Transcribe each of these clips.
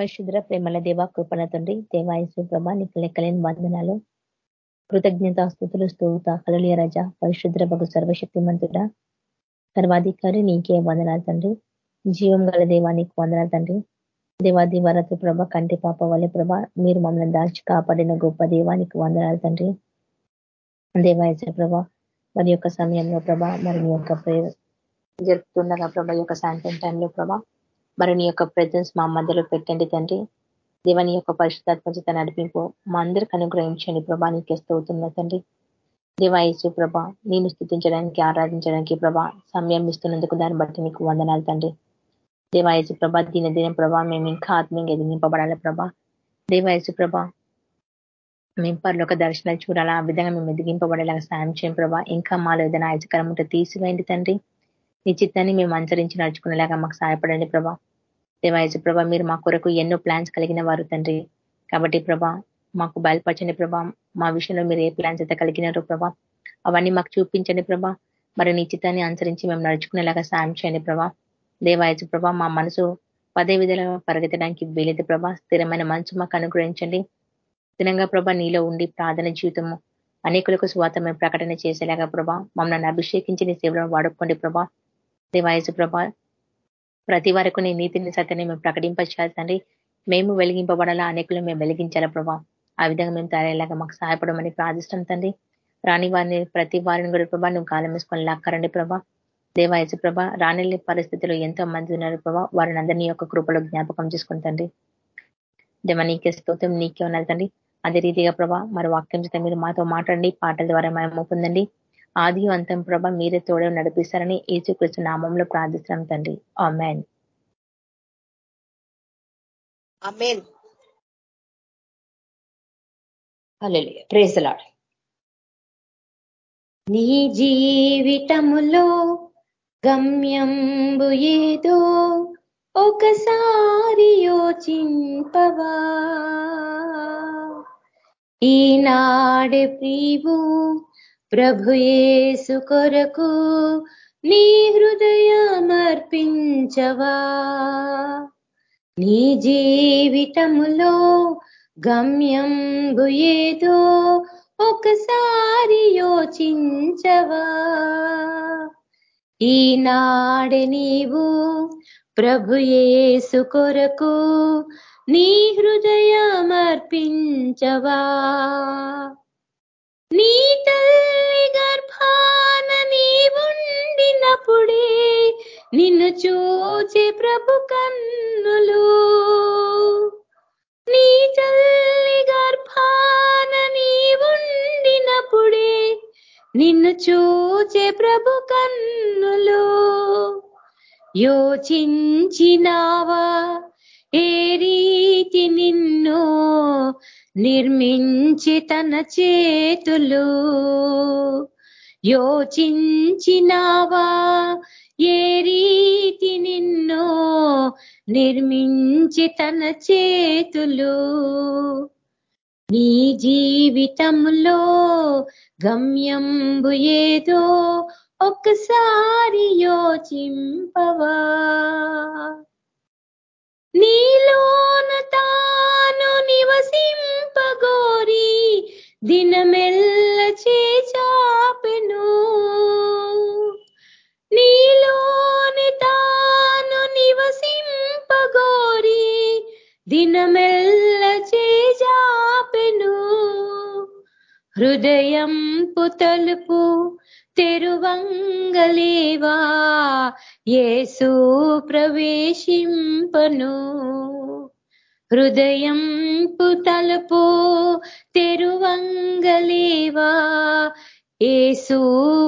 పరిశుద్ర ప్రేమల దేవ కృపణ తండ్రి దేవాయసు ప్రభ నీకు లెక్కలేని వందనాలు కృతజ్ఞత స్థుతులు స్తోత కలలియ రజ పరిశుద్ర బగు సర్వశక్తి మంతుడ సర్వాధికారి నీకే వందనాలు తండ్రి. జీవం గల దేవా నీకు వందనాలు తండ్రి. దేవాది వరతు ప్రభ కంటి పాప వల్ల ప్రభ మీరు మమ్మల్ని దాచి కాపాడిన గొప్ప దేవానికి వందనాలు తండ్రి. దేవాయస ప్రభ మరి యొక్క సమయంలో ప్రభ మరి మీ యొక్క జరుపుతుండగా ప్రభ యొక్క సాయంత్రం టైంలో ప్రభ మరి నీ యొక్క ప్రజెన్స్ మా మధ్యలో పెట్టండి తండ్రి. దేవని యొక్క పరిశుధాత్మత నడిపింపు మా అందరికి అనుగ్రహించండి ప్రభా నీకే స్తవుతున్న తండ్రి. దేవాయసు ప్రభ నేను స్థుతించడానికి ఆరాధించడానికి ప్రభా సమయం ఇస్తున్నందుకు దాన్ని బట్టి నీకు వందనాలు తండ్రి. దేవాయసు ప్రభ దీని దిన ప్రభా మేము ఇంకా ఆత్మీయంగా ఎదిగింపబడాలి ప్రభా. దేవాయసు ప్రభ మేము పర్లోక దర్శనాలు చూడాలా ఆ విధంగా మేము ఎదిగింపబడేలాగా సాయం చేయం ప్రభా. ఇంకా మాలో ఏదైనా ఆయచకరం ఉంటే తీసివేయండి తండ్రి. నీ చిత్తాన్ని మేము అనుసరించి నడుచుకునేలాగా మాకు సహాయపడండి ప్రభా. దేవాయజ ప్రభా మీరు మా కొరకు ఎన్నో ప్లాన్స్ కలిగిన వారు తండ్రి. కాబట్టి ప్రభా మాకు బయలుపరచండి ప్రభా. మా విషయంలో మీరు ఏ ప్లాన్స్ అయితే కలిగినారో ప్రభా అవన్నీ మాకు చూపించండి ప్రభా. మరి నిశ్చితాన్ని అనుసరించి మేము నడుచుకునేలాగా సాయం చేయండి ప్రభా. దేవాయజ ప్రభా మా మనసు పదే విధాలుగా పరిగెత్తడానికి వీలైతే ప్రభా స్థిరమైన మనసు మాకు అనుగ్రహించండి. స్థిరంగా ప్రభా నీలో ఉండి ప్రార్థన జీవితము అనేకులకు స్వాతమైన ప్రకటన చేసేలాగా ప్రభా మమ్మల్ని అభిషేకించి నీ సేవలను వాడుకోండి ప్రభా. దేవాయసు ప్రభా ప్రతి వరకు నీ నీతిని సత్యని మేము ప్రకటింపచేయాలి తండ్రి. మేము వెలిగింపబడాలా అనేకులు మేము వెలిగించాలా ప్రభా. ఆ విధంగా మేము తయారయ్యేలాగా మాకు సహాయపడమని ప్రార్థిస్తాం తండ్రి. రాని వారిని ప్రతి వారిని కూడా ప్రభా నువ్వు కాలం వేసుకొని లాక్కరండి ప్రభా. దేవాయసు ప్రభ రాని పరిస్థితులు ఎంతో మంది ఉన్నారు ప్రభా. వారిని అందరినీ యొక్క కృపలో జ్ఞాపకం చేసుకుంటండి దేవ నీకే స్తోత్రం నీకే ఉన్నది తండ్రి. అదే రీతిగా ప్రభా మరి వాక్యం చేత మీరు మాతో మాట్లాడండి పాటల ద్వారా మేము పొందండి. ఆది అంతం ప్రభ మీరే తోడే నడిపిస్తారని ఏసుకృష్ణ నామంలో ప్రార్థిస్తున్నాం తండ్రి. అమెన్ ప్రేసలాడు నీ జీవితములో గమ్యంబు ఏదో ఒకసారి యోచింపవా? ఈనాడే ప్రీవు ప్రభుయేసు కొరకు నీ హృదయమర్పించవా. నీ జీవితములో గమ్యం భుయేదో ఒకసారి యోచించవా. ఈనాడు నీవు ప్రభుయేసు కొరకు నీ హృదయమర్పించవా. నీ తల్లి గర్భాన నీవుండినప్పుడే నిన్ను చూచి ప్రభు కన్నులు. నీ తల్లి గర్భాన నీవుండినప్పుడే నిన్ను చూచే ప్రభు కన్నులు. యోచించినావా? ఏ రీతి నిన్ను నిర్మించి తన చేతులు. యోచించినావా? ఏ రీతి నిన్ను నిర్మించి తన చేతులు. నీ జీవితంలో గమ్యంబు ఏదో ఒక్కసారి యోచింపవా? నీలోన తాను నివసింపగోరి దినమెల్ల చేచాపెను. నీలోని తాను నివసింపగోరి దినమెల్ల చేజాపెను హృదయం పుతలుపు తెరువంగలేవా ఏసు ప్రవేశింపను. హృదయం పుతలుపు తెరువంగలేవా? ఏసు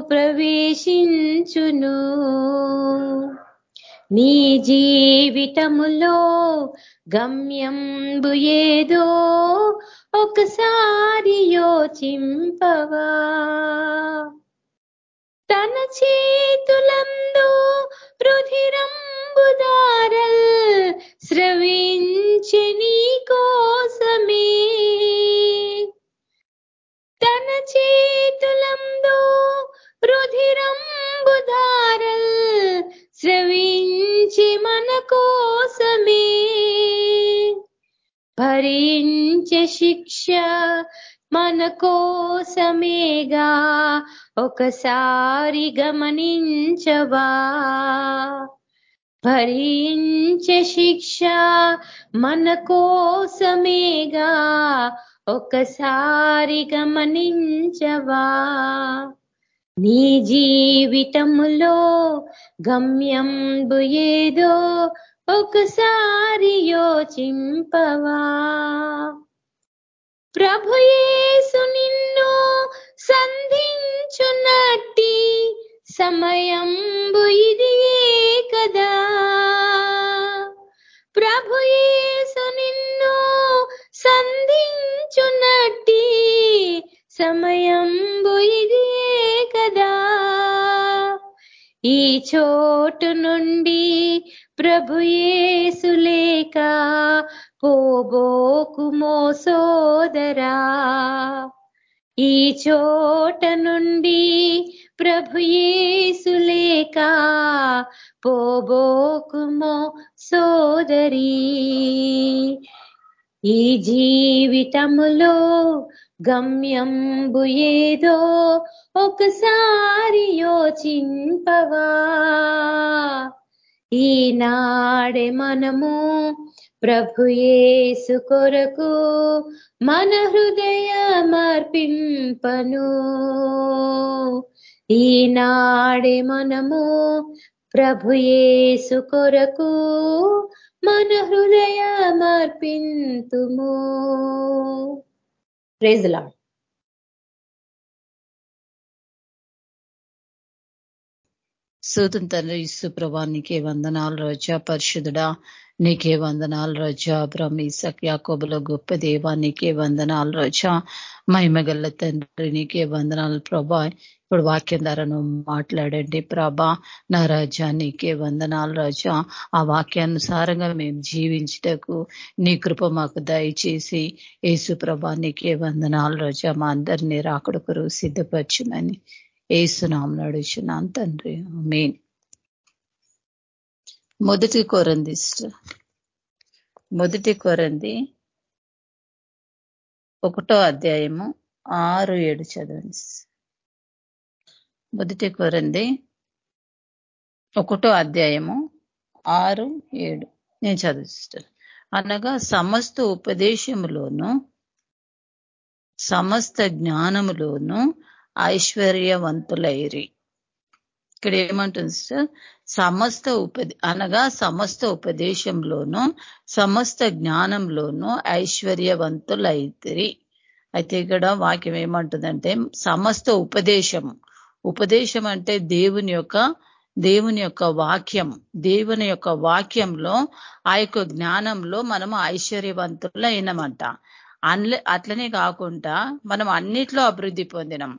ప్రవేశించును. నీ జీవితములో గమ్యంబు ఏదో ఒకసారి యోచింపవా? తన చేతులందు రుధిరంబుదారల్ స్రవించి నీ కోసమే. తన చేతులందు రుధిరంబుదారల్ స్రవించి మన కోసమే. భరించ శిక్ష మన కోసమేగా ఒకసారి గమనించవా? భరించే శిక్ష మన కోసమేగా ఒకసారి గమనించవా? నీ జీవితములో గమ్యం ఏదో ఒకసారి యోచింపవా? ప్రభుయేసు నిన్ను సంధించున్నట్టి సమయంబు ఇది కదా? ప్రభుయేసు నిన్ను సంధించున్నట్టి సమయంబు ఇది కదా? ఈ చోటు నుండి ప్రభుయేసు లేక పోబోకుమో సోదరా ఈ చోట నుండి ప్రభుయేసులేక పోబోకుమో సోదరి ఈ జీవితములో గమ్యంబు ఏదో ఒకసారి యోచింపవా. ఈనాడే మనము ప్రభుయేసు కొరకు మన హృదయమర్పింపను ఈనాడే మనము ప్రభుయేసు కొరకు మన హృదయమర్పింతుము ప్రేజలా సూతం తండ్రి ఇసు ప్రభానికి వందనాలు రోజా పరిశుద్ధుడా. నీకే వందనాలు రజా. బ్రహ్మీసక్ యాకోబుల గొప్ప దేవా. నీకే వందనాలు రజా. మహిమగల్ల తండ్రి నీకే వందనాలు ప్రభా. ఇప్పుడు వాక్యం ధరను మాట్లాడండి ప్రభా. నా రాజా నీకే వందనాలు రాజా. ఆ వాక్యానుసారంగా మేము జీవించటకు నీ కృప మాకు దయచేసి. ఏసు ప్రభా నీకే వందనాలు రాజా. మా అందరినీ రాకడొకరు సిద్ధపరచునని ఏసునాం నడుచున్నాను తండ్రి. మెయిన్ మొదటి కొరంది మొదటి కొరంది ఒకటో అధ్యాయము ఆరు ఏడు చదవండి మొదటి కొరంది ఒకటో అధ్యాయము ఆరు ఏడు. నేను చదివిస్తాను అనగా సమస్త ఉపదేశములోను సమస్త జ్ఞానములోను ఐశ్వర్యవంతులైరి. ఇక్కడ ఏమంటుంది సార్ సమస్త ఉపది అనగా సమస్త ఉపదేశంలోనూ సమస్త జ్ఞానంలోనూ ఐశ్వర్యవంతులైతిరి. అయితే ఇక్కడ వాక్యం ఏమంటుందంటే సమస్త ఉపదేశం. ఉపదేశం అంటే దేవుని యొక్క దేవుని యొక్క వాక్యం. దేవుని యొక్క వాక్యంలో ఆ యొక్క జ్ఞానంలో మనము ఐశ్వర్యవంతులు అయినమంట అట్లనే కాకుండా మనం అన్నిట్లో అభివృద్ధి పొందినం.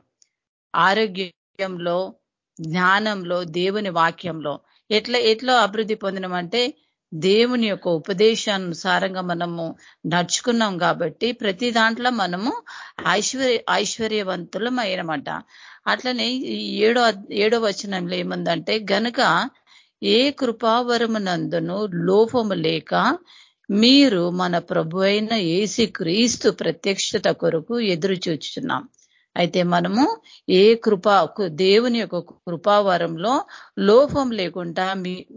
ఆరోగ్యంలో జ్ఞానంలో దేవుని వాక్యంలో. ఎట్లా ఎట్లా అభివృద్ధి పొందినమంటే దేవుని యొక్క ఉపదేశానుసారంగా మనము నడుచుకున్నాం కాబట్టి ప్రతి దాంట్లో మనము ఐశ్వర్య ఐశ్వర్యవంతులం అయినమాట అట్లనే ఏడో ఏడో వచనంలో ఏముందంటే గనుక ఏ కృపావరమునందును లోపము లేక మీరు మన ప్రభు అయిన ఏసి క్రీస్తు ప్రత్యక్షత కొరకు ఎదురు చూచుతున్నాం అయితే మనము ఏ కృపా దేవుని యొక్క కృపావరంలో లోపం లేకుండా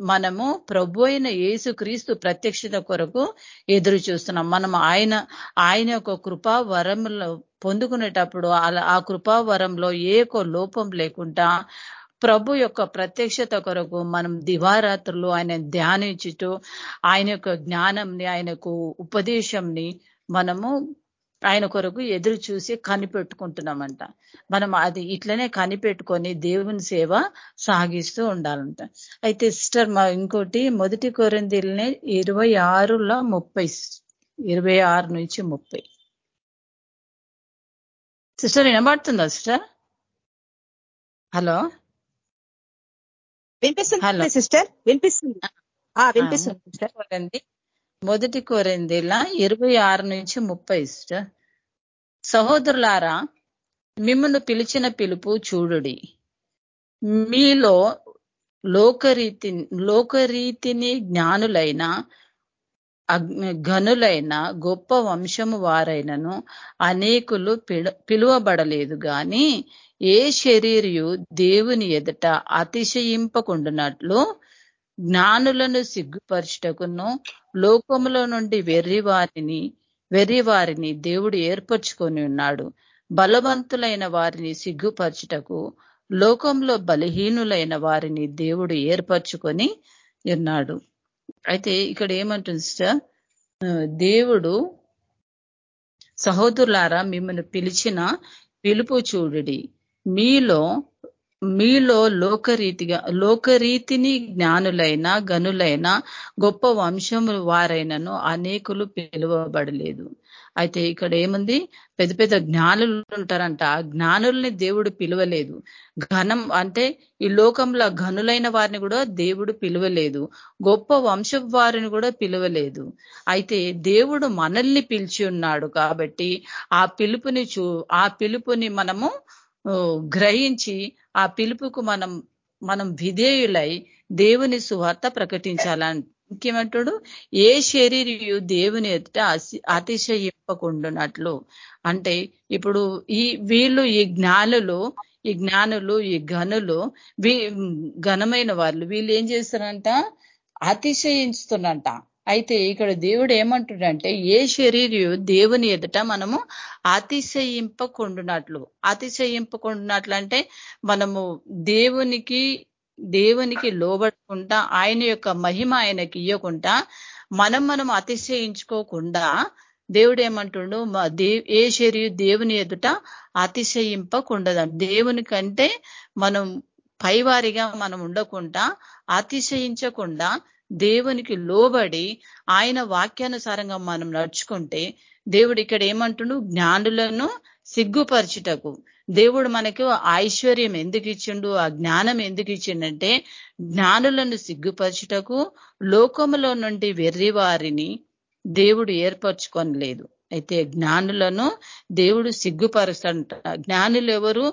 మనము ప్రభు అయిన యేసు క్రీస్తు ప్రత్యక్షత కొరకు ఎదురు చూస్తున్నాం. మనం ఆయన ఆయన యొక్క కృపావరంలో పొందుకునేటప్పుడు ఆ కృపావరంలో ఏ లోపం లేకుండా ప్రభు యొక్క ప్రత్యక్షత కొరకు మనం దివారాత్రులు ఆయన ధ్యానించుతూ ఆయన యొక్క జ్ఞానంని ఆయనకు ఉపదేశంని మనము ఆయన కొరకు ఎదురు చూసి కనిపెట్టుకుంటున్నామంట. మనం అది ఇట్లనే కనిపెట్టుకొని దేవుని సేవ సాగిస్తూ ఉండాలంట. అయితే సిస్టర్ మా ఇంకోటి మొదటి కొరందిల్ని ఇరవై ఆరులో ముప్పై ఇరవై ఆరు నుంచి ముప్పై. సిస్టర్ వినబడుతుందా సిస్టర్? హలో? వినిపిస్తుంది సిస్టర్? వినిపిస్తుంది. వినిపిస్తుంది సిస్టర్. మొదటి కోరిందేళ్ళ ఇరవై ఆరు నుంచి ముప్పై ఇష్ట సహోదరులారా మిమ్మల్ని పిలిచిన పిలుపు చూడుడి. మీలో లోకరీతి లోకరీతిని జ్ఞానులైన ఘనులైన గొప్ప వంశము వారైనను అనేకులు పిలువబడలేదు గాని ఏ శరీరియు దేవుని ఎదుట అతిశయింపకుండునట్లు జ్ఞానులను సిగ్గుపరచుటకును లోకములో నుండి వెర్రి వారిని వెర్రి వారిని దేవుడు ఏర్పరచుకొని ఉన్నాడు. బలవంతులైన వారిని సిగ్గుపరచుటకు లోకంలో బలహీనులైన వారిని దేవుడు ఏర్పరచుకొని ఉన్నాడు. అయితే ఇక్కడ ఏమంటుంది సిస్టర్? దేవుడు సహోదరులారా మిమ్మల్ని పిలిచిన పిలుపు చూడుడి. మీలో మీలో లోకరీతిగా లోకరీతిని జ్ఞానులైన గనులైన గొప్ప వంశము వారైనను అనేకులు పిలువబడలేదు. అయితే ఇక్కడ ఏముంది? పెద్ద పెద్ద జ్ఞానులు ఉంటారంట. ఆ జ్ఞానుల్ని దేవుడు పిలువలేదు. ఘనం అంటే ఈ లోకంలో ఘనులైన వారిని కూడా దేవుడు పిలువలేదు. గొప్ప వంశ వారిని కూడా పిలువలేదు. అయితే దేవుడు మనల్ని పిలిచి ఉన్నాడు కాబట్టి ఆ పిలుపుని చూ ఆ పిలుపుని మనము గ్రహించి ఆ పిలుపుకు మనం మనం విధేయులై దేవుని సువార్త ప్రకటించాలని. ఇంకేమంటాడు? ఏ శరీరయు దేవుని ఎదుట అతిశయింపకుండునట్లు. అంటే ఇప్పుడు ఈ వీళ్ళు ఈ జ్ఞానులు ఈ జ్ఞానులు ఈ ఘనులు ఘనమైన వాళ్ళు వీళ్ళు ఏం చేస్తారంట? అతిశయించుతున్నంట. అయితే ఇక్కడ దేవుడు ఏమంటుడంటే ఏ శరీరయు దేవుని ఎదుట మనము అతిశయింపకుండునట్లు. అతిశయింపకుండునట్లు అంటే మనము దేవునికి దేవునికి లోబడకుండా ఆయన యొక్క మహిమ ఆయనకి ఇవ్వకుండా మనం మనం అతిశయించుకోకుండా దేవుడు ఏమంటుండు ఏ శరీరు దేవుని ఎదుట అతిశయింపకుండదు దేవుని కంటే మనం పైవారిగా మనం ఉండకుండా అతిశయించకుండా దేవునికి లోబడి ఆయన వాక్యానుసారంగా మనం నడుచుకుంటే దేవుడు ఇక్కడ ఏమంటుడు? జ్ఞానులను సిగ్గుపరచుటకు. దేవుడు మనకు ఐశ్వర్యం ఎందుకు ఇచ్చిండు? ఆ జ్ఞానం ఎందుకు ఇచ్చిండంటే జ్ఞానులను సిగ్గుపరచుటకు లోకములో నుండి వెర్రి వారిని దేవుడు ఏర్పరచుకొనలేదు. అయితే జ్ఞానులను దేవుడు సిగ్గుపరుస్తాడంట. జ్ఞానులు ఎవరు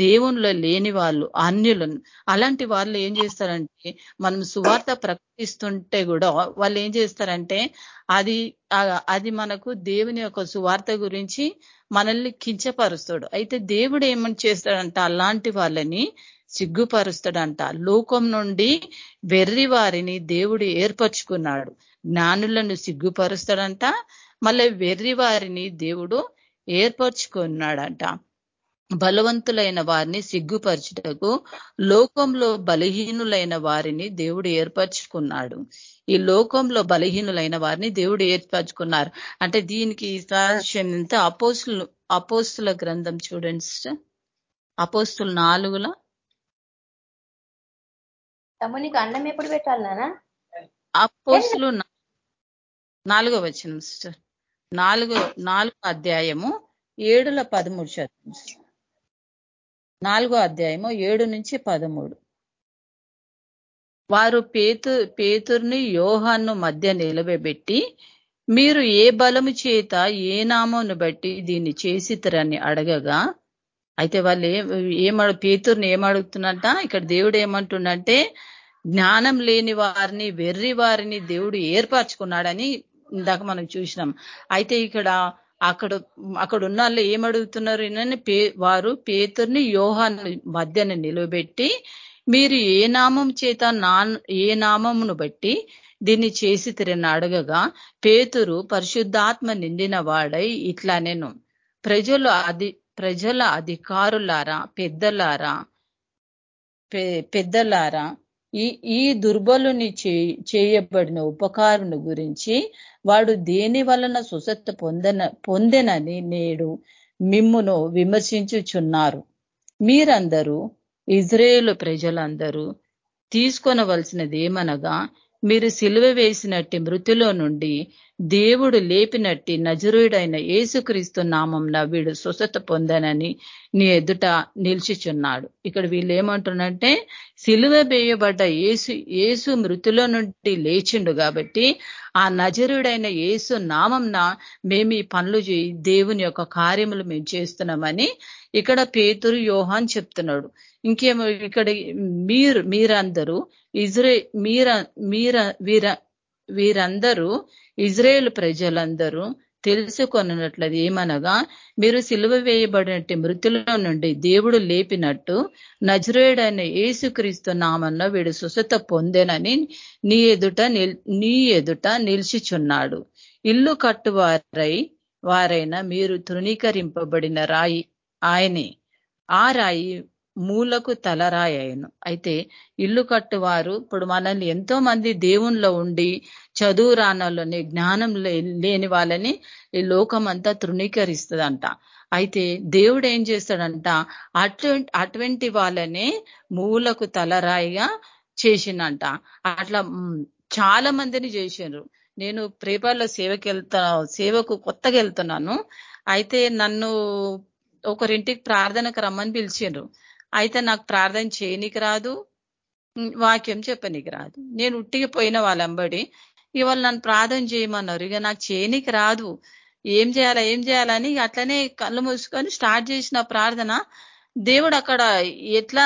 దేవునిలో లేని వాళ్ళు అన్యులను. అలాంటి వాళ్ళు ఏం చేస్తారంటే మనం సువార్త ప్రకటిస్తుంటే కూడా వాళ్ళు ఏం చేస్తారంటే అది అది మనకు దేవుని యొక్క సువార్త గురించి మనల్ని కించపరుస్తాడు. అయితే దేవుడు ఏమని చేస్తాడంట? అలాంటి వాళ్ళని సిగ్గుపరుస్తాడంట. లోకం నుండి వెర్రి వారిని దేవుడు ఏర్పరచుకున్నాడు. జ్ఞానులను సిగ్గుపరుస్తాడంట. మళ్ళీ వెర్రి వారిని దేవుడు ఏర్పరచుకున్నాడంట. బలవంతులైన వారిని సిగ్గుపరచుటకు లోకంలో బలహీనులైన వారిని దేవుడు ఏర్పరచుకున్నాడు. ఈ లోకంలో బలహీనులైన వారిని దేవుడు ఏర్పరచుకున్నారు. అంటే దీనికి ఎంత అపోస్తులు అపోస్తుల గ్రంథం చూడండి సిస్టర్. అపోస్తులు నాలుగులో. నీకు అన్నం ఎప్పుడు పెట్టాలి అపోస్తులు నాలుగో వచ్చిన సిస్టర్. నాలుగు నాలుగో అధ్యాయము ఏడుల పదమూడు శాతం నాలుగో అధ్యాయము ఏడు నుంచి పదమూడు. వారు పేతు పేతుర్ని యోహాన్ను మధ్య నిలబెట్టి మీరు ఏ బలము చేత ఏ నామోను బట్టి దీన్ని చేసితరని అడగగా అయితే వాళ్ళు ఏమడు పేతుర్ని ఏమడుగుతున్నట ఇక్కడ దేవుడు ఏమంటుండంటే జ్ఞానం లేని వారిని వెర్రి వారిని దేవుడు ఏర్పరచుకున్నాడని ఇందాక మనం చూసినాం. అయితే ఇక్కడ అక్కడ అక్కడ ఉన్న వాళ్ళు ఏమడుగుతున్నారు పే వారు పేతుర్ని యోహాన్ని మధ్యన నిలబెట్టి మీరు ఏ నామం చేత నా ఏ నామమును బట్టి దీన్ని చేసి తిరిగిన అడగగా పేతురు పరిశుద్ధాత్మ నిండిన వాడై ఇట్లా నేను ప్రజలు అధి ప్రజల అధికారులారా పెద్దలారా పెద్దలారా ఈ ఈ దుర్బలుని చేయబడిన ఉపకారుని గురించి వాడు దేని వలన సుసత్త పొందన పొందెనని నేడు మిమ్మును విమర్శించుచున్నారు. మీరందరూ ఇజ్రాయేల్ ప్రజలందరూ తీసుకొనవలసినది ఏమనగా మీరు సిలువ వేసినట్టి మృతిలో నుండి దేవుడు లేపినట్టి నజరుయుడైన ఏసుక్రీస్తు నామంన వీడు స్వస్థత పొందనని నీ ఎదుట నిలిచిచున్నాడు. ఇక్కడ వీళ్ళు ఏమంటున్నంటే సిలువ వేయబడ్డ ఏసు ఏసు మృతిలో నుండి లేచిండు కాబట్టి ఆ నజరుడైన ఏసు నామంన మేము ఈ పనులు చేయి దేవుని యొక్క కార్యములు మేము చేస్తున్నామని ఇక్కడ పేతురు యోహాన్ చెప్తున్నాడు. ఇంకేమో ఇక్కడ మీరు మీరందరూ ఇజ్రే మీర మీర వీర వీరందరూ ఇజ్రాయేల్ ప్రజలందరూ తెలుసుకొనున్నట్లది ఏమనగా మీరు సిలువ వేయబడినట్టు మృతుల నుండి దేవుడు లేపినట్టు నజరేడైన ఏసుక్రీస్తు నామంలో వీడు సుసత పొందేనని నీ ఎదుట నీ ఎదుట నిలిచిచున్నాడు. ఇల్లు కట్టువారై వారైనా మీరు తృణీకరింపబడిన రాయి ఆయనే. ఆ రాయి మూలకు తలరాయను అయితే ఇల్లు కట్టువారు ఇప్పుడు మనల్ని ఎంతో మంది దేవుణ్ణిలో ఉండి చదువు రానోళ్ళని జ్ఞానం లేని వాళ్ళని ఈ లోకమంతా తృణీకరిస్తుందంట. అయితే దేవుడు ఏం చేస్తాడంట అటువంటి అటువంటి వాళ్ళనే మూలకు తలరాయిగా చేసిందంట అట్లా చాలా మందిని చేసిండ్రు. నేను ప్రేపాల్లో సేవకి వెళ్తా సేవకు కొత్తగా వెళ్తున్నాను అయితే నన్ను ఒకరింటికి ప్రార్థనకు రమ్మని పిలిచిండ్రు. అయితే నాకు ప్రార్థన చేయనికి రాదు వాక్యం చెప్పనీకి రాదు. నేను ఉట్టికి పోయిన వాళ్ళంబడి ఇవాళ నన్ను ప్రార్థన చేయమన్నారు ఇక నాకు చేయనికి రాదు. ఏం చేయాలా ఏం చేయాలని అట్లనే కళ్ళు మూసుకొని స్టార్ట్ చేసిన ప్రార్థన. దేవుడు అక్కడ ఎట్లా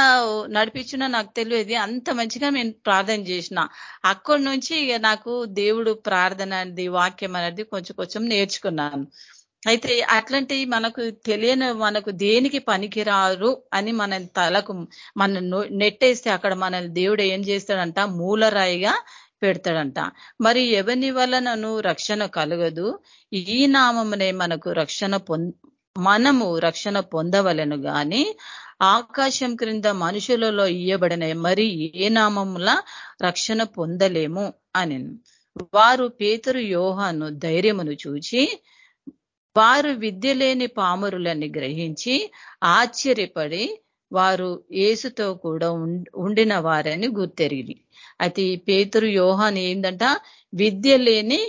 నడిపించినా నాకు తెలియదు. అంత మంచిగా నేను ప్రార్థన చేసిన. అక్కడి నుంచి ఇక నాకు దేవుడు ప్రార్థన అనేది వాక్యం అనేది కొంచెం కొంచెం నేర్చుకున్నాను. అయితే అట్లాంటి మనకు తెలియని మనకు దేనికి పనికిరారు అని మన తలకు మన నెట్టేస్తే అక్కడ మన దేవుడు ఏం చేస్తాడంట? మూలరాయిగా పెడతాడంట. మరి ఎవని వలనను రక్షణ కలగదు? ఈ నామమునే మనకు రక్షణ మనము రక్షణ పొందవలను గాని ఆకాశం క్రింద మనుషులలో ఇయ్యబడిన మరి ఏ నామముల రక్షణ పొందలేము అని. వారు పేతురు యోహాను ధైర్యమును చూచి వారు విద్య లేని పామరులని గ్రహించి ఆశ్చర్యపడి వారు ఏసుతో కూడా ఉండిన వారని గుర్తెరిగి. అయితే పేతురు యోహాన్ ఏంటంట విద్య లేని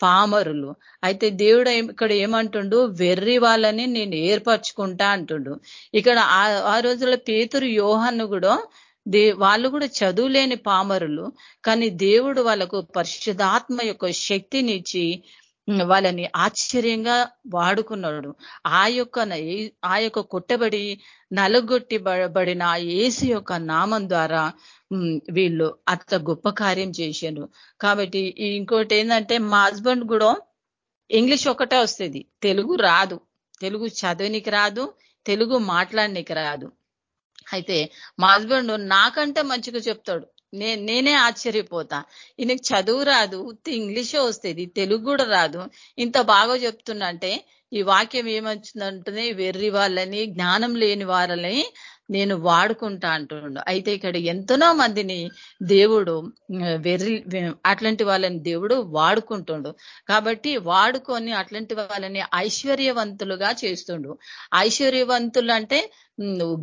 పామరులు. అయితే దేవుడు ఇక్కడ ఏమంటుండు? వెర్రి వాళ్ళని నేను ఏర్పరచుకుంటా అంటుండు. ఇక్కడ ఆ రోజుల్లో పేతురు యోహాన్ను కూడా దే వాళ్ళు కూడా చదువులేని పామరులు. కానీ దేవుడు వాళ్ళకు పరిశుధాత్మ యొక్క శక్తినిచ్చి వాళ్ళని ఆశ్చర్యంగా వాడుకున్నాడు. ఆ యొక్క ఆ యొక్క కొట్టబడి నలగొట్టి బడిన ఏసు యొక్క నామం ద్వారా వీళ్ళు అంత గొప్ప కార్యం చేశారు. కాబట్టి ఇంకోటి ఏంటంటే మా హస్బెండ్ కూడా ఇంగ్లీష్ ఒకటే వస్తుంది. తెలుగు రాదు. తెలుగు చదవనికి రాదు. తెలుగు మాట్లాడనికి రాదు. అయితే మా హస్బెండ్ నాకంటే మంచిగా చెప్తాడు. నేనే ఆశ్చర్యపోతా. ఈయనకు చదువు రాదు ఇంగ్లీషే వస్తుంది తెలుగు కూడా రాదు. ఇంత బాగా చెప్తున్నా అంటే ఈ వాక్యం ఏమొచ్చిందంటే వెర్రి వాళ్ళని జ్ఞానం లేని వాళ్ళని నేను వాడుకుంటా అంటుండు. అయితే ఇక్కడ ఎంతనో మందిని దేవుడు వెర్రి అట్లాంటి వాళ్ళని దేవుడు వాడుకుంటుండు. కాబట్టి వాడుకొని అట్లాంటి వాళ్ళని ఐశ్వర్యవంతులుగా చేస్తుండు. ఐశ్వర్యవంతులు అంటే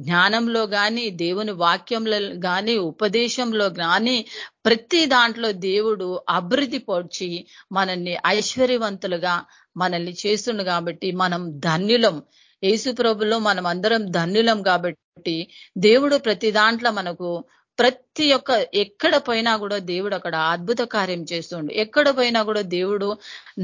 జ్ఞానంలో కానీ దేవుని వాక్యంలో కానీ ఉపదేశంలో కానీ ప్రతి దాంట్లో దేవుడు అభివృద్ధి పొడిచి మనల్ని ఐశ్వర్యవంతులుగా మనల్ని చేస్తుండు కాబట్టి మనం ధన్యులం. యేసు ప్రభులో మనం అందరం ధన్యులం కాబట్టి దేవుడు ప్రతి దాంట్లో మనకు ప్రతి ఒక్క ఎక్కడ పోయినా కూడా దేవుడు అక్కడ అద్భుత కార్యం చేస్తుండు. ఎక్కడ పోయినా కూడా దేవుడు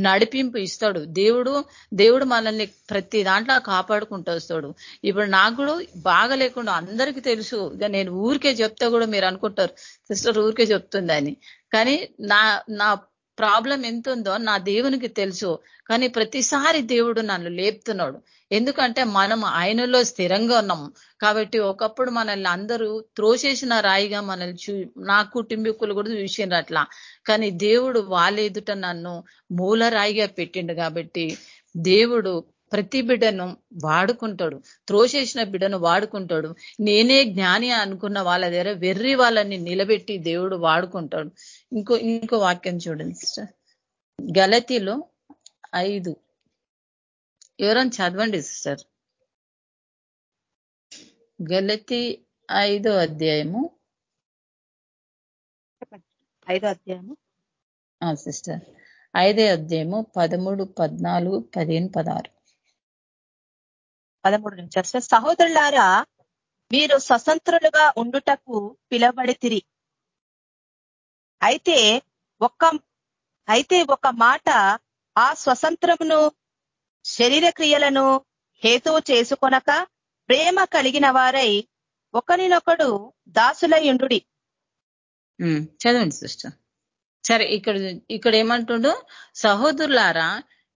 నడిపింపు ఇస్తాడు. దేవుడు దేవుడు మనల్ని ప్రతి దాంట్లో కాపాడుకుంటూ వస్తాడు. ఇప్పుడు నాకు కూడా బాగా లేకుండా అందరికీ తెలుసు. ఇక నేను ఊరికే చెప్తే కూడా మీరు అనుకుంటారు సిస్టర్ ఊరికే చెప్తుందని. కానీ నా నా ప్రాబ్లం ఎంత ఉందో నా దేవునికి తెలుసు. కానీ ప్రతిసారి దేవుడు నన్ను లేపుతున్నాడు. ఎందుకంటే మనం ఆయనలో స్థిరంగా ఉన్నాం. కాబట్టి ఒకప్పుడు మనల్ని అందరూ త్రోసేసిన రాయిగా మనల్ని చూ నా కుటుంబీకులు కూడా చూసిండ్రు అట్లా కానీ దేవుడు వాళ్ళ ఎదుట నన్ను మూల రాయిగా పెట్టిండు కాబట్టి దేవుడు ప్రతి బిడ్డను వాడుకుంటాడు. త్రోసేసిన బిడ్డను వాడుకుంటాడు. నేనే జ్ఞాని అనుకున్న వాళ్ళ దగ్గర వెర్రి వాళ్ళని నిలబెట్టి దేవుడు వాడుకుంటాడు. ఇంకో ఇంకో వాక్యం చూడండి సిస్టర్. గలతిలో ఐదు. ఎవరైనా చదవండి సిస్టర్. గలతి ఐదో అధ్యాయము. ఐదో అధ్యాయము. సిస్టర్. ఐదే అధ్యాయము పదమూడు పద్నాలుగు పదిహేను పదహారు. పదమూడు నుంచి సహోదరులారా మీరు స్వతంత్రులుగా ఉండుటకు పిలవబడితిరి. అయితే ఒక్క అయితే ఒక మాట ఆ స్వతంత్రమును శరీర క్రియలను హేతువు చేసుకొనక ప్రేమ కలిగిన వారై ఒకరినొకడు దాసులయుండు చదవండి సిస్టర్. సరే ఇక్కడ ఇక్కడ ఏమంటుండు? సహోదరులారా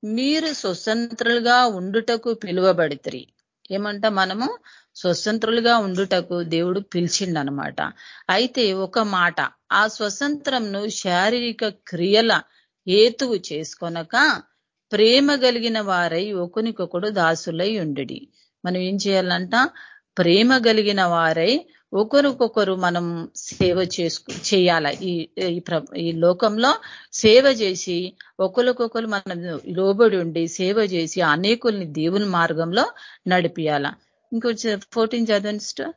మీరు స్వతంత్రులుగా ఉండుటకు పిలువబడితరి. ఏమంట మనము స్వతంత్రులుగా ఉండుటకు దేవుడు పిలిచిండనమాట. అయితే ఒక మాట ఆ స్వతంత్రంను శారీరక క్రియల హేతువు చేసుకొనక ప్రేమ కలిగిన వారై ఒకనికొకడు దాసులై ఉండడి. మనం ఏం చేయాలంట? ప్రేమ కలిగిన వారై ఒకరికొకరు మనం సేవ చేసుకు చేయాల. ఈ ఈ లోకంలో సేవ చేసి ఒకరికొకరు మనం లోబడి ఉండి సేవ చేసి అనేకుల్ని దేవుని మార్గంలో నడిపియాల. ఇంకొచ్చి ఫోర్టీన్ చదవండి సిస్టర్.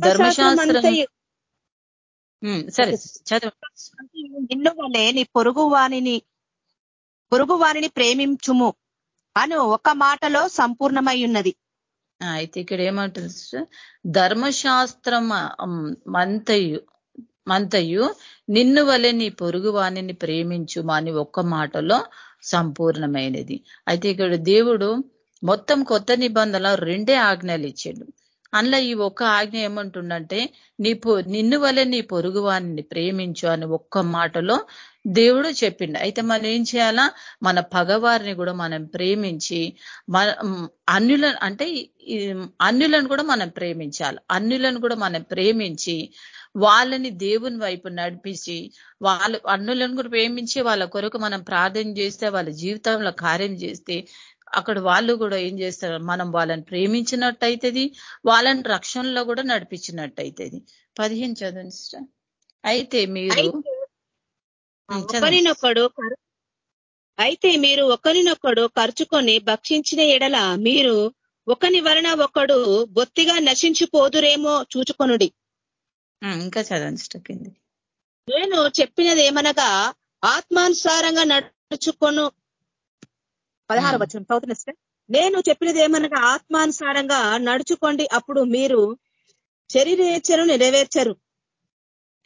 ధర్మశాస్త్రం సరే చదవండి నిన్ను వలే నీ పొరుగు వాణిని పొరుగు వారిని ప్రేమించుము. అని ఒక మాటలో సంపూర్ణమై ఉన్నది. అయితే ఇక్కడ ఏమంటుంది ధర్మశాస్త్రం మంతయు మంతయు నిన్ను వలె నీ పొరుగు వాణిని ప్రేమించు అని ఒక్క మాటలో సంపూర్ణమైనది. అయితే ఇక్కడ దేవుడు మొత్తం కొత్త నిబంధనలో రెండే ఆజ్ఞలు ఇచ్చాడు. అందులో ఈ ఒక్క ఆజ్ఞ ఏమంటుండంటే నీ నిన్ను వలె నీ పొరుగు వాణిని ప్రేమించు అని ఒక్క మాటలో దేవుడు చెప్పిండు. అయితే మనం ఏం చేయాలా? మన పగవారిని కూడా మనం ప్రేమించి మన అన్యులను అంటే అన్యులను కూడా మనం ప్రేమించాలి. అన్యులను కూడా మనం ప్రేమించి వాళ్ళని దేవుని వైపు నడిపించి వాళ్ళు అన్నులను కూడా ప్రేమించి వాళ్ళ కొరకు మనం ప్రార్థన చేస్తే వాళ్ళ జీవితంలో కార్యం చేస్తే అక్కడ వాళ్ళు కూడా ఏం చేస్తారు? మనం వాళ్ళని ప్రేమించినట్టు అవుతుంది వాళ్ళని రక్షణలో కూడా నడిపించినట్టు అవుతుంది పదిహేను చదువు అయితే మీరు ఒకరినొకడు అయితే మీరు ఒకరినొకడు ఖర్చుకొని భక్షించిన ఎడల మీరు ఒకని వలన ఒకడు బొత్తిగా నశించిపోదురేమో చూచుకొనుడి. ఇంకా చదవండి నేను చెప్పినది ఏమనగా ఆత్మానుసారంగా నడుచుకొను పదహారు వచ్చిన చదువుతున్న నేను చెప్పినది ఏమనగా ఆత్మానుసారంగా నడుచుకోండి అప్పుడు మీరు శరీరేచ్చరు నెరవేర్చరు.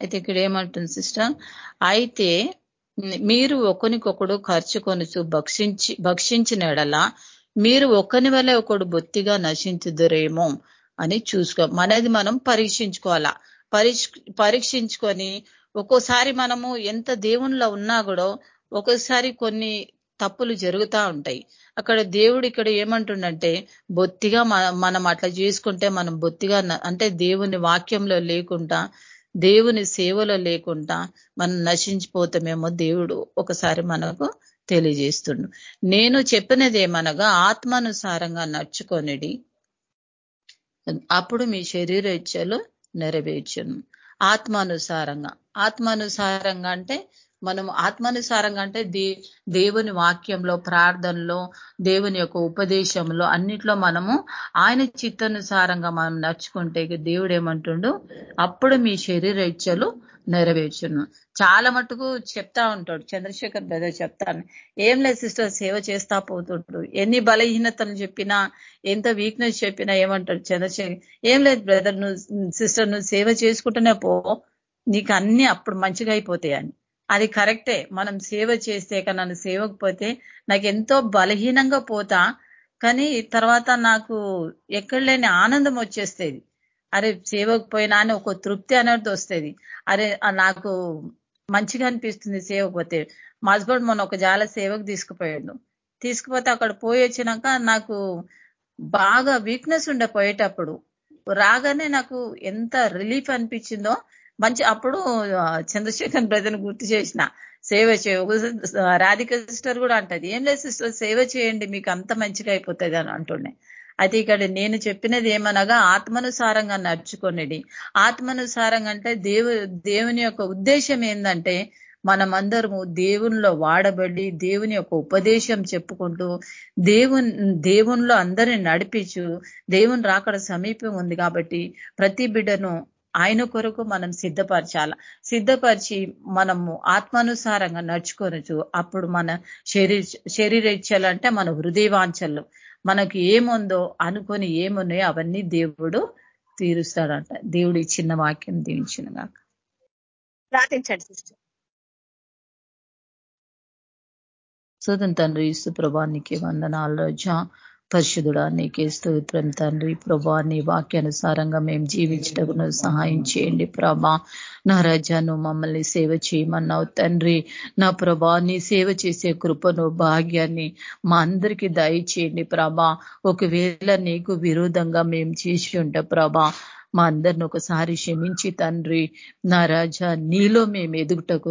అయితే ఇక్కడ ఏమంటుంది సిస్టర్? అయితే మీరు ఒకరికొకడు ఖర్చు కొనుచు భక్షించి భక్షించిన ఎడల మీరు ఒకని వల్ల ఒకడు బొత్తిగా నశించుదురేమో అని చూసుకో మనది మనం పరీక్షించుకోవాలా? పరీక్షించుకొని ఒక్కోసారి మనము ఎంత దేవుణ్ణిలో ఉన్నా కూడా ఒక్కోసారి కొన్ని తప్పులు జరుగుతూ ఉంటాయి. అక్కడ దేవుడు ఇక్కడ ఏమంటుండంటే బొత్తిగా మనం అట్లా చేసుకుంటే మనం బొత్తిగా అంటే దేవుని వాక్యంలో లేకుండా దేవుని సేవలో లేకుండా మనం నశించిపోతామేమో దేవుడు ఒకసారి మనకు తెలియజేస్తుండు. నేను చెప్పినది ఏమనగా ఆత్మానుసారంగా నడుచుకొనిడి అప్పుడు మీ శరీర ఇచ్చలు నెరవేర్చును. ఆత్మానుసారంగా. ఆత్మానుసారంగా అంటే మనం ఆత్మానుసారంగా అంటే దే దేవుని వాక్యంలో ప్రార్థనలో దేవుని యొక్క ఉపదేశంలో అన్నిట్లో మనము ఆయన చిత్తానుసారంగా మనం నడుచుకుంటే దేవుడు ఏమంటుండు? అప్పుడు మీ శరీర ఇచ్చలు నెరవేర్చును. చాలా మటుకు చెప్తా ఉంటాడు. చంద్రశేఖర్ బ్రదర్ చెప్తాను. ఏం లేదు సిస్టర్ సేవ చేస్తా పోతుంటాడు ఎన్ని బలహీనతలు చెప్పినా ఎంత వీక్నెస్ చెప్పినా ఏమంటాడు చంద్రశేఖర్? ఏం లేదు బ్రదర్ నువ్వు సిస్టర్ నువ్వు సేవ చేసుకుంటూనే పో. నీకు అన్ని అప్పుడు మంచిగా అయిపోతాయని. అది కరెక్టే. మనం సేవ చేస్తే కానీ నన్ను సేవకపోతే నాకు ఎంతో బలహీనంగా పోతా. కానీ తర్వాత నాకు ఎక్కడ లేని ఆనందం వచ్చేస్తుంది. అరే సేవకపోయినా అని ఒక తృప్తి అనేది వస్తుంది. అరే నాకు మంచిగా అనిపిస్తుంది సేవకపోతే. మా హస్బెండ్ మొన్న ఒక జాల సేవకు తీసుకుపోయాడు. తీసుకుపోతే అక్కడ పోయి వచ్చినాక నాకు బాగా వీక్నెస్ ఉండే పోయేటప్పుడు రాగానే నాకు ఎంత రిలీఫ్ అనిపించిందో మంచి అప్పుడు చంద్రశేఖర్ బ్రదర్ని గుర్తు చేసిన సేవ చేయ రాధిక సిస్టర్ కూడా అంటది ఏం లేదు సిస్టర్ సేవ చేయండి మీకు అంత మంచిగా అయిపోతుంది అని అంటుండే. అయితే ఇక్కడ నేను చెప్పినది ఏమనగా ఆత్మనుసారంగా నడుచుకునేది ఆత్మానుసారంగా అంటే దేవు దేవుని యొక్క ఉద్దేశం ఏంటంటే మనమందరము దేవునిలో వాడబడి దేవుని యొక్క ఉపదేశం చెప్పుకుంటూ దేవుని దేవునిలో అందరిని నడిపించు దేవుని రాకడ సమీపం ఉంది కాబట్టి ప్రతి బిడ్డను ఆయన కొరకు మనం సిద్ధపరచాల. సిద్ధపరిచి మనము ఆత్మానుసారంగా నడుచుకొనచ్చు అప్పుడు మన శరీర శరీరేచ్ఛలంటే మన హృదయవాంఛలు. మనకు ఏముందో అనుకొని ఏమున్నాయో అవన్నీ దేవుడు తీరుస్తాడంట. దేవుడు ఇచ్చిన వాక్యం దీవించిన గాక ప్రార్థించండి సిస్టర్. సుతం తండ్రి ఇసు ప్రభానికి వందనాలు రోజా. పరిశుద్ధుడా నీకే స్తోత్రం తండ్రి. ప్రభా నీ వాక్యానుసారంగా మేము జీవించటకు సహాయం చేయండి ప్రభా. నా రాజాను మమ్మల్ని సేవ చేయమన్నావు తండ్రి. నా ప్రభా నీ సేవ చేసే కృపను భాగ్యాన్ని మా అందరికీ దయచేయండి ప్రభా. ఒకవేళ నీకు విరోధంగా మేము చేసి ఉంటే ప్రభా మా అందరిని ఒకసారి క్షమించి తండ్రి. నా రాజా నీలో మేము ఎదుగుటకు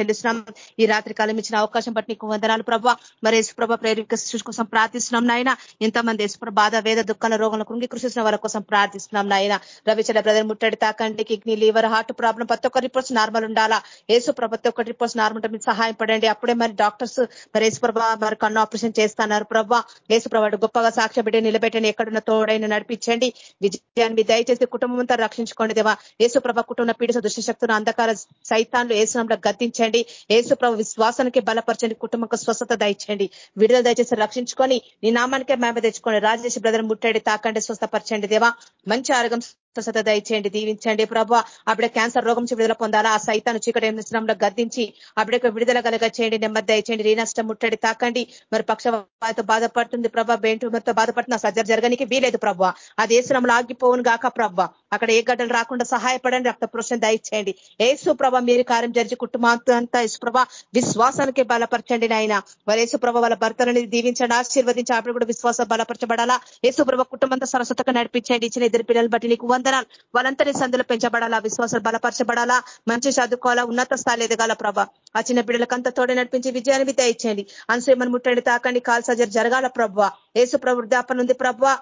చెల్లిస్తున్నాం. ఈ రాత్రి కాలం ఇచ్చిన అవకాశం బట్టి నీకు వందనాలు ప్రభావ. మరి యేసుప్రభ ప్రేరిక శిశు కోసం ప్రార్థిస్తున్నాం నాయన. ఎంతమంది యేసుప్రభ బాధ వేద దుఃఖాల రోగంలో కృంగి కృషిస్తున్న వారి కోసం ప్రార్థిస్తున్నాం నాయన. రవిచల బ్రదర్ ముట్టడి తాకండి కిడ్నీ లివర్ హార్ట్ ప్రాబ్లం ప్రతి ఒక్క రిపోర్ట్స్ నార్మల్ ఉండాలా? యేసు ప్రతి ఒక్క రిపోర్ట్స్ నార్మల్ మీరు సహాయం పడండి. అప్పుడే మరి డాక్టర్స్ మరి యేసుప్రభ మరి కన్ను ఆపరేషన్ చేస్తున్నారు ప్రభా యేసుప్రభ గొప్పగా సాక్ష్య బిడ్డ నిలబెట్టండి. ఎక్కడున్న తోడైన నడిపించండి. విజయాన్ని మీ దయచేసి కుటుంబం అంతా రక్షించుకోండి దేవా. యేసుప్రభ కుటుంబ పీడిత దుష్టశక్తులు అంధకార సైతాన్లు ఏసునంలో గద్దించండి. దయచేయండి. ఏసు ప్రభు విశ్వాసానికి బలపరచండి. కుటుంబకు స్వస్థత దయచేయండి. విడుదల దయచేసి రక్షించుకొని నీ నామానికే మేమ తెచ్చుకొని రాజేష్ బ్రదర్ ముట్టడి తాకండి స్వస్థపరచండి దేవా. మంచి ఆరోగ్యం స్వస్థత దయచేయండి దీవించండి. ప్రభా అప్పుడే క్యాన్సర్ రోగం నుంచి విడుదల పొందాలా? ఆ సైతాను చీకటి మిశ్రంలో గద్దించి అప్పుడే విడుదల కలగ చేయండి నెమ్మది దయచేయండి. రీనష్టం ముట్టడి తాకండి. మరి పక్షవాతో బాధపడుతుంది ప్రభా బెంటుమతో బాధపడుతుంది సర్జరీ జరగనికి వీలేదు ప్రభా. అది ఏసునంలో ఆగిపోవును గాక ప్రభా. అక్కడ ఏ గడ్డలు రాకుండా సహాయపడండి రక్త పురుషం దయచేయండి. ఏసు ప్రభ మీరు కార్యం జరిచి కుటుంబాంతా యశుప్రభ విశ్వాసానికి బలపరచండి నాయన. మరి యేసుప్రభ వాళ్ళ భర్తలని దీవించండి ఆశీర్వదించి అప్పుడు కూడా విశ్వాసం బలపరచబడాలా? యేసుప్రభ కుటుంబంతో సరస్వతగా నడిపించండి. ఇచ్చిన ఇద్దరు పిల్లలు బట్టి నీకు వందనాలు వాళ్ళంతరి సందులో పెంచబడాలా విశ్వాసాలు బలపరచబడాలా మంచి చదువుకోవాలా ఉన్నత స్థాయి ఎదగాల ప్రభా. ఆ చిన్న బిడ్డలకంతా తోడే నడిపించి విజయాన్ని దయచేయండి అనుసూయమని ముట్టండి తాకండి కాల్ సర్జరీ జరగాల ప్రభావ ఏసు ప్రభు వృద్ధాపన ఉంది ప్రభావ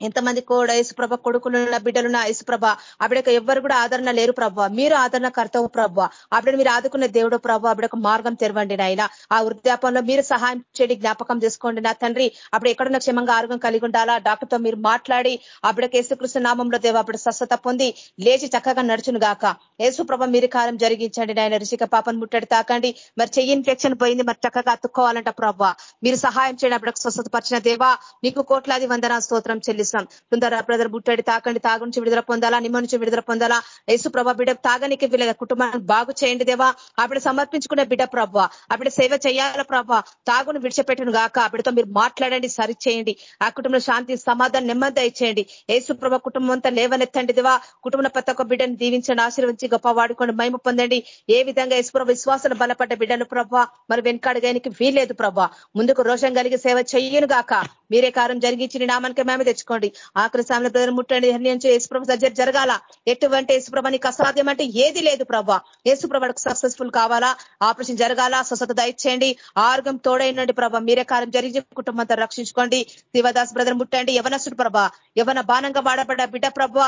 ఎంతమంది కూడా యేసుప్రభ కొడుకులున్న బిడ్డలున్న యేసుప్రభ అప్పుడక ఎవ్వరు కూడా ఆదరణ లేరు ప్రభావ మీరు ఆదరణ కర్తవు ప్రభావ ఆవిడ మీరు ఆదుకున్న దేవుడు ప్రభు ఆవిడకు మార్గం తెరవండి నాయన. ఆ వృద్ధాపంలో మీరు సహాయం చేయండి జ్ఞాపకం చేసుకోండి. నా తండ్రి అప్పుడు ఎక్కడున్న క్షేమంగా ఆరోగ్యం కలిగి ఉండాలా? డాక్టర్తో మీరు మాట్లాడి ఆవిడకు యేసుకృష్ణ నామంలో దేవ అప్పుడు స్వస్థత పొంది లేచి చక్కగా నడుచును గాక. యేసుప్రభ మీరు కాలం జరిగించండి నాయన. ఋషిక పాపను ముట్టడి తాకండి. మరి చెయ్యి ఇన్ఫెక్షన్ పోయింది మరి చక్కగా అతుక్కోవాలంట ప్రభావ మీరు సహాయం చేయండి అప్పుడు స్వస్థత పరిచిన దేవా. నీకు కోట్లాది వందన స్తోత్రం చెల్లి చేస్తున్నాం తొందర బ్రదర్ బుట్టడి తాకండి తాగు నుంచి విడుదల పొందాలా నిమ్మ నుంచి విడుదల పొందాలా? యేసు ప్రభా బిడ్డ తాగనికి వీళ్ళ కుటుంబాన్ని బాగు చేయండి దేవా. అప్పుడు సమర్పించుకునే బిడ్డ ప్రభా. ఆవిడ సేవ చేయాల ప్రభా. తాగును విడిచిపెట్టును గాక. ఆవిడతో మీరు మాట్లాడండి సరి చేయండి ఆ కుటుంబంలో శాంతి సమాధానం నెమ్మది దయచేయండి. యేసు ప్రభ కుటుంబం అంతా లేవనెత్తండి దేవా. కుటుంబ ప్రతి ఒక్క బిడ్డను దీవించండి ఆశీర్వించి గొప్ప వాడుకోండి మైము పొందండి. ఏ విధంగా యేసుప్రభ విశ్వాసాలు బలపడ్డ బిడ్డలు ప్రభా? మరి వెనకాడగానికి వీలేదు ప్రభా. ముందుకు రోషం కలిగి సేవ చెయ్యను గాక. మీరే కార్యం జరిగించి నామానికి మేమే తెచ్చుకోండి ఆఖరి సమయంలో ప్రజలు ముట్టండి. హర్నించి యేసుప్రభ సర్జరీ జరగాల. ఎటువంటి యేసుప్రభ నీకు అసాధ్యం అంటే ఏది లేదు ప్రభా. యేసుప్రభకు సక్సెస్ఫుల్ కావాలా? ఆపరేషన్ జరగాల? స్వస్థత దయచేయండి. ఆరోగ్యం తోడైనండి ప్రభ. మీరే కార్యం జరిగి కుటుంబం అంతా రక్షించుకోండి. శివదాస్ బ్రదర్ ముట్టండి. యవనసుడు ప్రభా. యవన బాణంగా వాడబడ్డ బిడ్డ ప్రభ.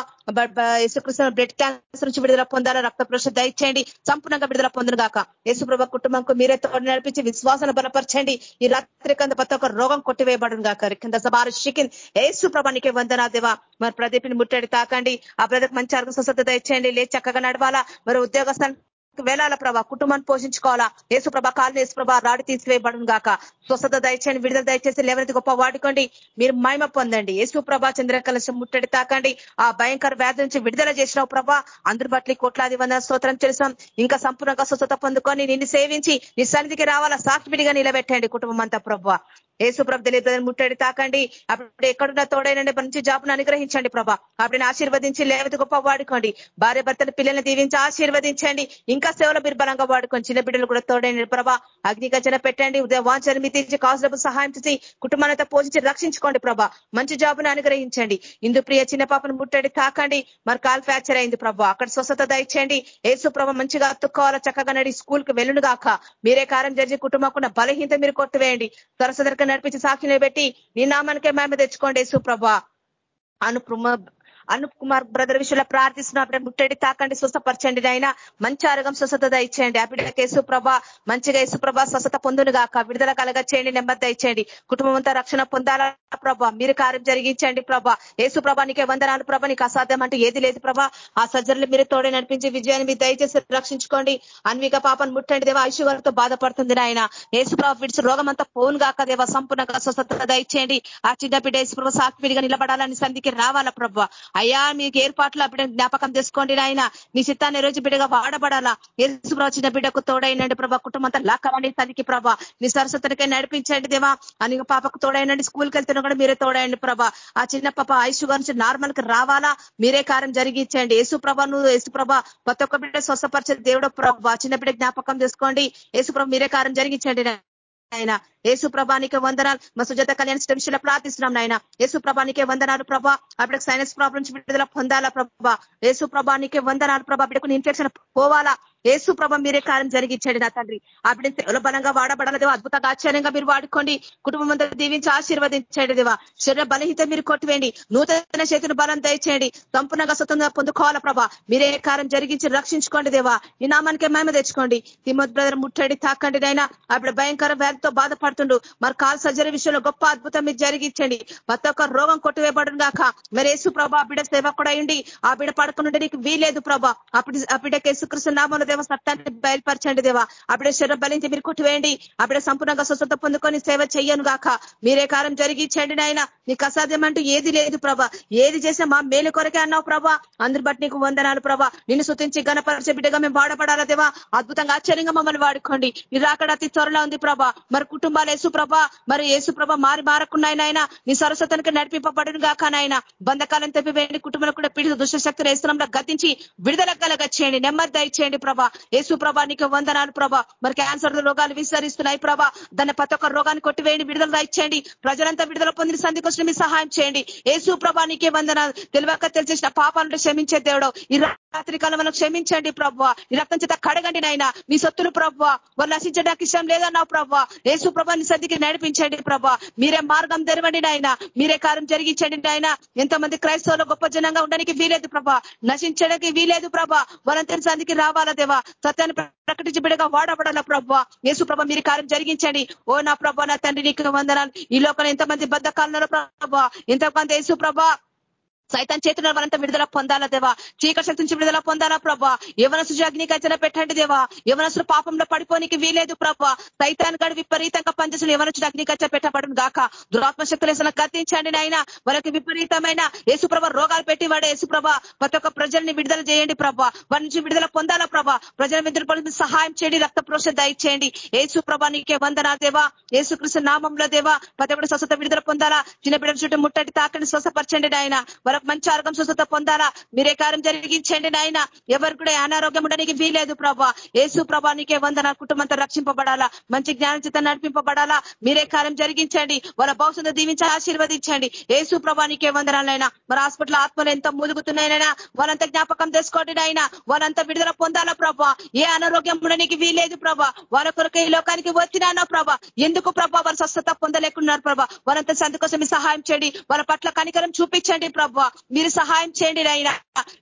యేసుకృష్ణ బ్లడ్ క్యాన్సర్ నుంచి విడుదల పొందాలా? రక్త ప్రశ్న దయచేయండి. సంపూర్ణంగా విడుదల పొందును గాక. యేసుప్రభ కుటుంబంకు మీరే తోడు నడిపించి విశ్వాసాన్ని బలపరచండి. ఈ రాత్రి కింద ప్రతి ఒక్క రోగం కొట్టివేయబడును గాక. కింద సబారు యేసుప్రభ యేసు వందనా దేవా. మరి ప్రదీప్ని ముట్టడి తాకండి. ఆ బ్రదర్కి మంచి ఆరోగ్య స్వస్థత ఇచ్చేయండి. లే చక్కగా నడవాలా. మరి ఉద్యోగస్థానం వేలాల ప్రభా కుటుంబాన్ని పోషించుకోవాలా. యేసుప్రభ కాలు యేసుప్రభ రాడి తీసివేయబడును గాక. స్వస్థత దయచేయండి విడుదల దయచేసి లేవనైతే గొప్ప వాడుకోండి. మీరు మహిమ పొందండి. యేసుప్రభ చంద్రకలశం ముట్టడి తాకండి. ఆ భయంకర వ్యాధి నుంచి విడుదల చేసిన ప్రభా. అందరి బట్లి కోట్లాది వందల స్తోత్రం చేసినాం ఇంకా సంపూర్ణంగా స్వస్థత పొందుకొని నిన్ను సేవించి నీ సన్నిధికి రావాలా. సాక్షిడిగా నిలబెట్టండి కుటుంబం అంతా ప్రభ. యేసు ప్రభ తెలియదు ముట్టడి తాకండి. అప్పుడు ఎక్కడున్న తోడైనండి మంచి జాబును అనుగ్రహించండి ప్రభా. అప్పుడు ఆశీర్వదించి లేవతి గొప్ప వాడుకోండి. భార్య భర్తల పిల్లల్ని దీవించి ఆశీర్వదించండి. ఇంకా సేవల మీరు బలంగా వాడుకోండి. చిన్న బిడ్డలు కూడా తోడైన ప్రభా. అగ్నిగజన పెట్టండి. ఉదయం వాంఛని కాసులకు సహాయం చేసి కుటుంబాలతో పోషించి రక్షించుకోండి ప్రభా. మంచి జాబును అనుగ్రహించండి. ఇందు ప్రియ చిన్న పాపను ముట్టడి తాకండి. మరి కాల్ ఫ్రాక్చర్ అయింది ప్రభా. అక్కడ స్వస్థత దయచేయండి. ఏసు ప్రభ మంచిగా అత్తుకోవాలా చక్కగా నడి స్కూల్కి వెళ్ళును గాక. మీరే కారం జరిగి కుటుంబం బలహీనత మీరు కొట్టువేయండి. సరసదరక నడిపించి సాక్షి పెట్టి నీ నామానికే మేమ తెచ్చుకోండి సుప్రభ అను అనుప్రమ అనూప్ కుమార్ బ్రదర్ విషయంలో ప్రార్థిస్తున్నప్పుడు ముట్టడి తాకండి స్వస్థపరచండి నాయన. మంచి ఆరోగ్యం స్వస్థత ఇచ్చేయండి ఆ బిడ్డకి యేసుప్రభ మంచిగా యేసుప్రభ స్వస్థత పొందును గాక. విడుదల కలగ చేయండి నెమ్మది ఇచ్చేయండి కుటుంబం అంతా రక్షణ పొందాలా ప్రభా? మీరు కార్యం జరిగించండి ప్రభా. యేసుప్రభ నీకే వందనాలు ప్రభ. నీకు అసాధ్యం అంటే ఏది లేదు ప్రభా. ఆ సర్జరీలు మీరు తోడే నడిపించి విజయాన్ని మీరు దయచేసి రక్షించుకోండి. అన్విక పాపను ముట్టండి దేవా. ఐశ్వర్యంతో బాధపడుతుంది యేసు యేసుప్రభ విడిచి రోగం అంతా పోను గాక దేవా. సంపూర్ణంగా స్వస్థత దయచేయండి. ఆ చిన్న బిడ్డ యేసుప్రభ సాక్షిడిగా నిలబడాలని సంధికి రావాలా ప్రభా? అయ్యా మీకు ఏర్పాట్లు అప్పుడే జ్ఞాపకం చేసుకోండి నాయన. నీ చిత్తాన్ని రోజు బిడ్డగా వాడబడాలా. యేసు చిన్న బిడ్డకు తోడైనండి ప్రభా. కుటుంబం అంతా లాక్కవండి తనకి ప్రభా. నీ సరస్వతనికై నడిపించండి దేవా. అని పాపకు తోడైనండి. స్కూల్కి వెళ్తున్నా కూడా మీరే తోడైండి ప్రభా. ఆ చిన్న పాప ఆయుష్ గురించి నార్మల్కి రావాలా? మీరే కార్యం జరిగించండి. యేసు ప్రభ నువ్వు యేసు ప్రభ ప్రతి ఒక్క బిడ్డ స్వస్థపరిచే దేవుడు ప్రభా. చిన్న బిడ్డ జ్ఞాపకం చేసుకోండి. యేసు ప్రభ మీరే కార్యం జరిగించండి ఆయన యేసు ప్రభానికే వందనాలు. మా సుజాత కళ్యాణ విషయంలో ప్రార్థిస్తున్నాం నాయన. యేసు ప్రభానికే వందనాలు ప్రభా. అప్పటికి సైనస్ ప్రాబ్లమ్స్ విడుదల పొందాలా ప్రభా. యేసు ప్రభానికే వందనాలు ప్రభా. బిడ్డకు ఇన్ఫెక్షన్ పోవాలా? ఏసు ప్రభ మీరే కాలం జరిగించండి నా తండ్రి. ఆ బిడ్డ సేవల బలంగా వాడబడలేదు అద్భుతంగా ఆశ్చర్యంగా మీరు వాడుకోండి. కుటుంబం అంతా దీవించి ఆశీర్వదించండి దేవా. శరీర బలహీత మీరు కొట్టివేయండి. నూతన చేతిని బలం దయచేయండి. సంపూర్ణంగా స్వతంగా పొందుకోవాలా ప్రభా. మీరే కారం జరిగించి రక్షించుకోండి దేవా. ఈ నామానికే మేమ తెచ్చుకోండి. తిమ్మత్ బ్రదర్ ముట్టడి తాకండి నైనా ఆవిడ భయంకర వ్యాధితో బాధపడుతుండు. మరి కాల్ సర్జరీ విషయంలో గొప్ప అద్భుతం మీరు జరిగించండి. ప్రతి ఒక్క రోగం కొట్టివేయబడును గాక. మరి యేసు ప్రభా ఆ బిడ్డ సేవ కూడా అయ్యండి ఆ బిడ్డ పడుకునుండి నీకు వీలేదు ప్రభా. అప్పుడు ఆ బిడ్డకి యేసుకృష్ణ నామంలో దేవా సత్యాన్ని బయలుపరచండి దేవా. అప్పుడే శరీరం బలించి మీరు కొట్టివేయండి. అప్పుడే సంపూర్ణంగా స్వస్థత పొందుకొని సేవ చెయ్యను గాక. మీరే కారం జరిగించండి నాయన. నీకు అసాధ్యం అంటూ ఏది లేదు ప్రభా. ఏది చేసినా మా మేలు కొరకే అన్నావు ప్రభా. అందరి బట్టి నీకు వందనాలు ప్రభా. నిన్ను సుతించి గణపరిచే బిడ్డగా మేము వాడపడాలా దేవా. అద్భుతంగా ఆశ్చర్యంగా మమ్మల్ని వాడుకోండి. మీరు అక్కడ అతి త్వరలో ఉంది ప్రభా. మరి కుటుంబాలు యేసు ప్రభా. మరి యేసు ప్రభ మారి మారకున్నాయన నీ సరస్వతానికి నడిపింపబడిన గాక నాయన. బంధకాలను తెప్పివేయండి కుటుంబంలో కూడా పీడిత దుష్టశక్తులు వేస్తున్నాం గతించి విడుదల కలగచ్చేయండి నెమ్మది దయచేయండి ప్రభా. యేసు ప్రభా నీకు వందనాలు ప్రభా. మరి క్యాన్సర్ రోగాలు విస్తరిస్తున్నాయి ప్రభా. దాన్ని ప్రతి ఒక్క రోగాన్ని కొట్టివేయండి విడుదల దయచేయండి ప్రజలంతా విడుదల పొందిన సంధికొచ్చిన మీ సహాయం చేయండి. యేసు ప్రభా నీకే వందనాలు. తెలివక తెలిసిన పాపాలను క్షమించే దేవుడు. ఈ రాత్రి కాలంలో క్షమించండి ప్రభావ ఈ రక్తం చేత కడగండి నాయన. మీ సొత్తులు ప్రభావ వాళ్ళు నశించడానికి ఇష్టం లేదన్నావు ప్రభావ యేసు ప్రభాని సద్దికి నడిపించండి ప్రభా. మీరే మార్గం తెరవండి నాయన. మీరే కార్యం జరిగించండి నాయన. ఎంతమంది క్రైస్తవులు గొప్ప జనంగా ఉండడానికి వీలేదు ప్రభా. నశించడానికి వీలేదు ప్రభా. వాళ్ళంతా సంధికి రావాలా దేవ? సత్యాన్ని ప్రకటించి బిడగా వాడబడాల ప్రభావ యేసు ప్రభ మీరు కార్యం జరిగించండి. ఓ నా ప్రభా నా తండ్రి నీకు వందనాలు. ఈ లోకంలో ఎంతమంది బద్దకాలలో ప్రభా? ఎంతమంది యేసు ప్రభా సైతాన్ చేతుల వారంతా విడుదల పొందాలా దేవా? చీకటి శక్తి నుంచి విడుదల పొందాలా ప్రభా? యవనసు అగ్నికైతే పెట్టండి దేవా. యవనసులు పాపంలో పడిపోనికి వీలేదు ప్రభా. సైతాన్ గడు విపరీతంగా పనిచేసిన యవనసుడు అగ్నికచ్చ పెట్టబడును గాక. దురాత్మ శక్తులు వేసిన గద్దించండి నాయన. వాళ్ళకి విపరీతమైన యేసుప్రభ రోగాలు పెట్టి వాడే యేసుప్రభ. ప్రతి ఒక్క ప్రజల్ని విడుదల చేయండి ప్రభా. వారి నుంచి విడుదల పొందాలా ప్రభా. ప్రజల విడుదల సహాయం చేయండి రక్త ప్రోష దయచేయండి. యేసు ప్రభా నీకే వందనా దేవా. యేసుకృష్ణ నామంలో దేవా. పదవిడ స్వస్థత విడుదల పొందాలా? చిన్న బిడ్డ చుట్టూ ముట్టడి తాకండి స్వస్థపరచండి నాయన. వర మంచి ఆరోగ్యం స్వస్థత పొందాలా? మీరే కార్యం జరిగించండి నాయన. ఎవరు కూడా అనారోగ్యం ఉండడానికి వీలేదు ప్రభా. ఏసు ప్రభా నీకే వందన కుటుంబంతో రక్షింపబడాలా? మంచి జ్ఞానం చేత నడిపింపబడాలా? మీరే కార్యం జరిగించండి. వాళ్ళ భవిష్యత్తు దీవించి ఆశీర్వదించండి. ఏసు ప్రభా నీకే వందనాలైనా మరి హాస్పిటల్ ఆత్మలు ఎంతో మూలుగుతున్నాయినైనా వాళ్ళంతా జ్ఞాపకం చేసుకోండి నాయన. వాళ్ళంతా విడుదల పొందాలా ప్రభా? ఏ అనారోగ్యం ఉండడానికి వీలేదు ప్రభా. వాళ్ళ కొరకు ఈ లోకానికి వచ్చినానో ప్రభా? ఎందుకు ప్రభా వారు స్వస్థత పొందలేకున్నారు ప్రభా? వాళ్ళంతా సందు కోసం సహాయం చేయండి. వాళ్ళ పట్ల కనికరం చూపించండి ప్రభా. మీరు సహాయం చేయండి నైనా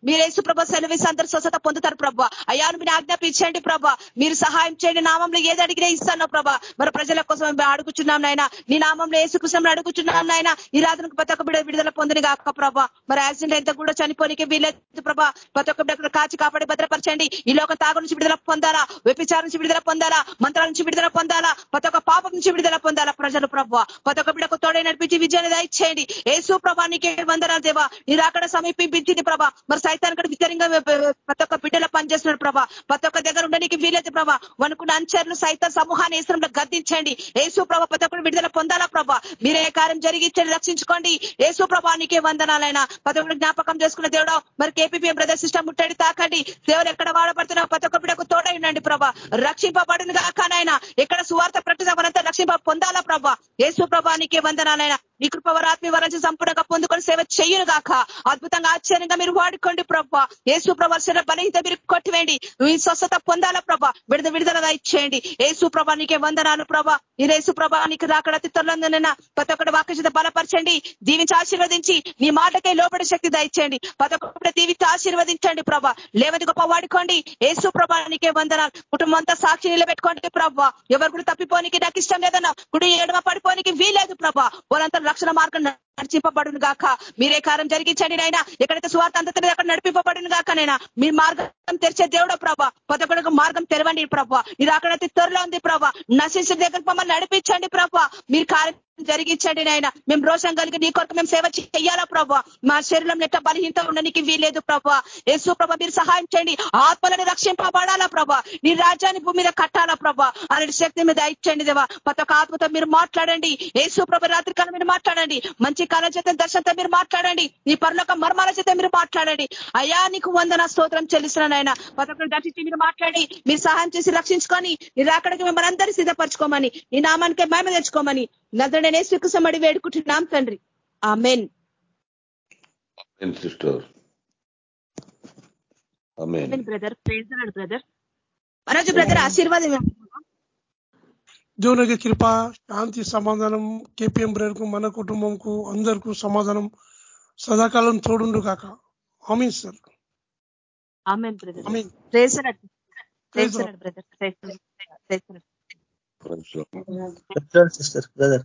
మీరు యేసు ప్రభా సెలవిసి అందరు స్వస్థత పొందుతారు ప్రభా అయ్యాను మీరు ఆజ్ఞాపించండి ప్రభా మీరు సహాయం చేయండి నామంలో ఏది అడిగినా ఇస్తాను ప్రభా మరి ప్రజల కోసం అడుగుచున్నాం నాయన. నీ నామంలో ఏసుకృష్ణం అడుగుచున్నాం నాయన. ఈ రాత్రికి ప్రతి ఒక్క విడుదల పొందిన కాక ప్రభా మరి యాక్సిడెంట్ ఎంత కూడా చనిపోనికే వీలేదు ప్రభా ప్రతి ఒక్క బిడ్డ కాచి కాపాడి భద్రపరచండి. ఈ లోక తాగు నుంచి విడుదల పొందాలా? వ్యభిచారం నుంచి విడుదల పొందాలా? మంత్రాల నుంచి విడుదల పొందాలా? ప్రతి ఒక్క పాపం నుంచి విడుదల పొందాలా? ప్రజలు ప్రభావ. ప్రతి ఒక్క తోడే నడిపించి విజయాన్ని దయచేయండి. ఏసు ప్రభా నీకే వందనాలు దేవా. మీరు అక్కడ సమీపించింది ప్రభా. మరి సైతాన్ కూడా వితరంగా ప్రతి ఒక్క బిడ్డలో పనిచేస్తున్నాడు ప్రభా. ప్రతి ఒక్క దగ్గర ఉండడానికి వీలేదు ప్రభా. వనుకున్న అంచర్లు సైతం సమూహాన్ని ఈశ్వరంలో గద్దించండి. ఏసు ప్రభ ప్రతి ఒక్కరు విడుదల పొందాలా ప్రభా? మీరే కార్యం జరిగించండి రక్షించుకోండి. ఏసు ప్రభానికే వందనాలైనా. ప్రతి ఒక్కరు జ్ఞాపకం చేసుకున్న దేవుడు మరి కేపీపీఎం బ్రదర్ సిస్టమ్ ముట్టడి తాకండి. దేవుడు ఎక్కడ వాడబడుతున్నా ప్రతి ఒక్క బిడ్డకు తోడై ఉండండి ప్రభా. రక్షింపబడిన కాకనైనా ఎక్కడ సువార్త ప్రకటించమనంతా రక్షింప పొందాలా ప్రభా? ఏసు ప్రభానికే వందనాలైనా. నీ కృపవరాత్మి వరించి సంపూర్ణంగా పొందుకొని సేవ చెయ్యను గాక. అద్భుతంగా ఆశ్చర్యంగా మీరు వాడుకోండి ప్రభా. ఏసు ప్రభావ బలహీత మీరు కొట్టివేయండి. మీ స్వస్థత పొందాలా ప్రభా. విడుదల విడుదలగా ఇచ్చేయండి ఏసు ప్రభా నీకే వందనాలు ప్రభా. ఈ యేసు ప్రభా నీకు రాకడ తిత్తర్లందనైనా ప్రతి ఒక్కటి వాక్యత బలపరచండి. దీవించి ఆశీర్వదించి నీ మాటకే లోపడి శక్తి దయచేయండి. ప్రతి ఒక్కటి దీవించి ఆశీర్వదించండి ప్రభా. లేవది గొప్ప వాడుకోండి. ఏసు ప్రభా నీకే వందనాలు. కుటుంబం అంతా సాక్షి నిలబెట్టుకోండి ప్రభా. ఎవరు కూడా తప్పిపోనికి నాకు ఇష్టం లేదన్నా కుడి ఏడమ పడిపోనికి వీలేదు ప్రభా. వాళ్ళంతా రక్షణ మార్గం నడిచింపబడును గాక. మీరే కారం జరిగించండి నైనా ఎక్కడైతే స్వార్థ అంతటి అక్కడ నడిపింపబడును గాక నైనా మీ మార్గం తెరిచే దేవుడు ప్రభా. పదకొండుకు మార్గం తెరవండి ప్రభా. ఇది అక్కడైతే త్వరలో ఉంది ప్రభా. నశించిన దగ్గర మమ్మల్ని నడిపించండి ప్రభా. మీరు కార్యం జరిగించండి నాయన. మేము రోషం కలిగి నీ కొరకు మేము సేవ చేయాలా ప్రభా. మా శరీరం ఎట్లా బలహీనత ఉండడానికి వీలేదు ప్రభా. యేసు ప్రభ మీరు సహాయం చేయండి. ఆత్మలను రక్షింపబడాలా ప్రభా. నీ రాజ్యాన్ని భూమి మీద కట్టాలా ప్రభా. అలాంటి శక్తి మీద ఇచ్చండి దేవా. ప్రతి ఒక్క ఆత్మతో మీరు మాట్లాడండి. యేసు ప్రభ రాత్రికాలం మీరు మాట్లాడండి. మంచి కాల చేత దర్శనంతో మీరు మాట్లాడండి. నీ పనులకు మర్మాల చేత మీరు మాట్లాడండి. అయ్యా నీకు వందన స్తోత్రం చెల్లిస్తున్నాను ఆయన ఒక్కరు దర్శించి మీరు మాట్లాడి మీరు సహాయం చేసి రక్షించుకొని మీరు అక్కడికి మిమ్మల్ని అందరినీ సిద్ధపరచుకోమని నీ నామానికే మేమ తెచ్చుకోమని నదుడనే సుఖసమడి వేడుకుంటున్నాం తండ్రి. ఆ మెన్ సిస్టర్ బ్రదర్ ప్రేజనాడు బ్రదర్ మనోజ్ బ్రదర్ ఆశీర్వాదం దేవునికి కృప శాంతి సమాధానం కేపీఎం బ్రేర్కు మన కుటుంబంకు అందరికీ సమాధానం. సదాకాలం తోడుండు కాక ఆమీన్ సార్. Amen brother. బ్రదర్.